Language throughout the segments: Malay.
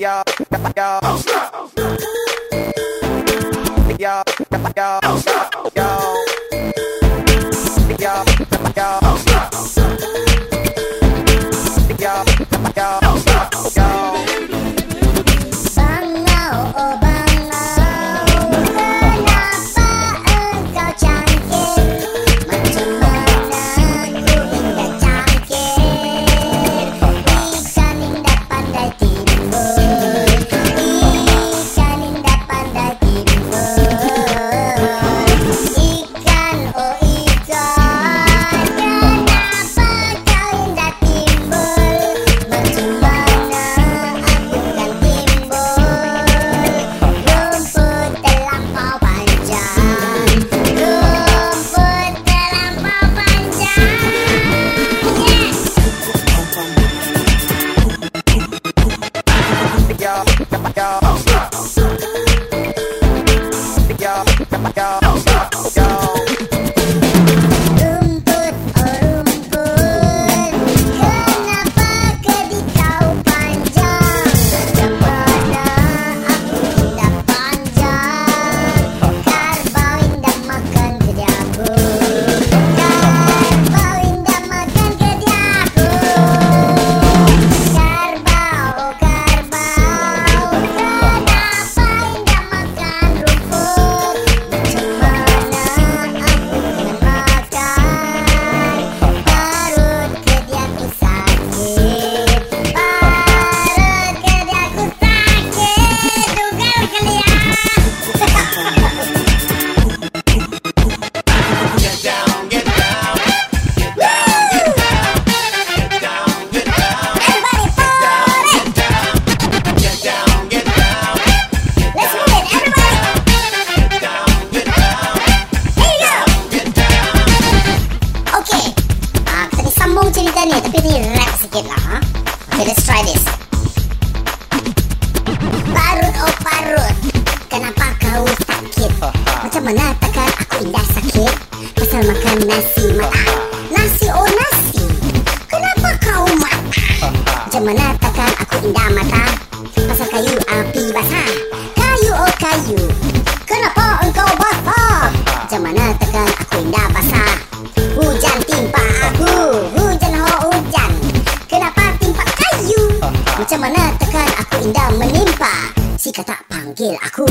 y'all, y'all. Oh, snap. Okay, let's try this Parut oh parut Kenapa kau sakit? Macam mana takkan aku indah sakit? Pasal makan nasi mata Nasi oh nasi Kenapa kau mata? Macam mana takkan aku indah mata? Pasal kayu api basah Kayu oh kayu Kenapa engkau basah? Macam mana takkan aku indah basah? Tekan aku indah menimpa Si kata panggil aku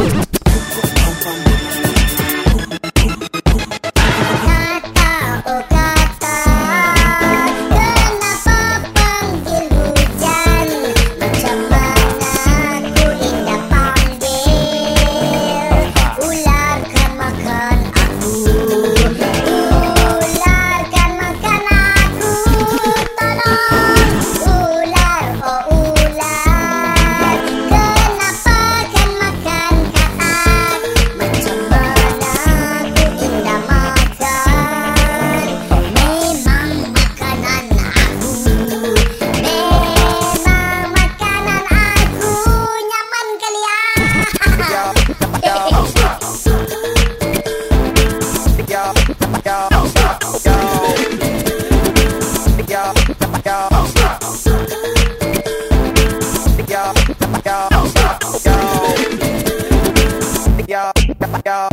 Y'all.